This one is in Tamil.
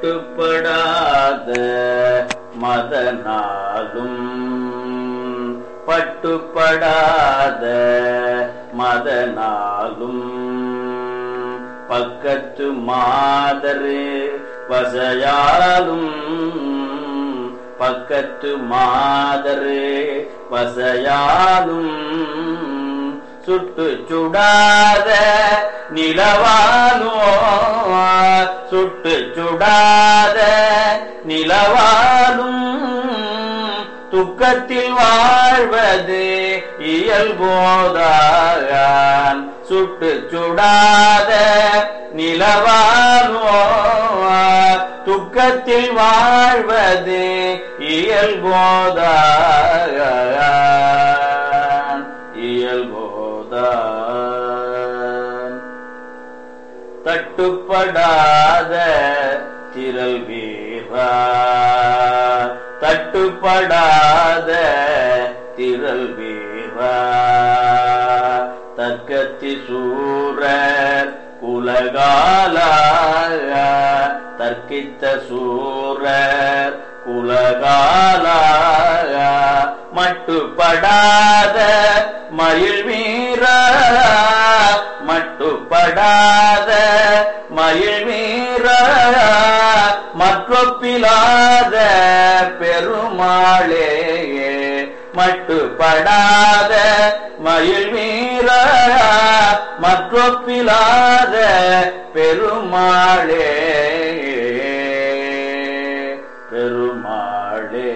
பட்டுப்படாத மதனாலும் பட்டுப்படாத மதனாலும் பக்கத்து மாதரு வசையாலும் பக்கத்து மாதரு வசையாலும் சுட்டு சுடாத நிலவானோ சுட்டு சுடாத நிலவாலும் துக்கத்தில் வாழ்வது இயல்போதான் சுட்டு சுடாத நிலவாலோ துக்கத்தில் வாழ்வது இயல்போதான் இயல்போதான் தட்டுப்படாத திரல் வீரா. தட்டுப்படாத திரல் வீரா. தர்க்கத்தி சூரர் குலகாலாக தர்க்கித்த சூரர் குலகாலாக மட்டுப்படாத மயில் வீரா. மட்டுப்படாத மயில் மீற மற்றொப்பிலாத பெருமாளே மட்டுப்படாத மயில் மீற மற்றொப்பிலாத பெருமாளே பெருமாளே.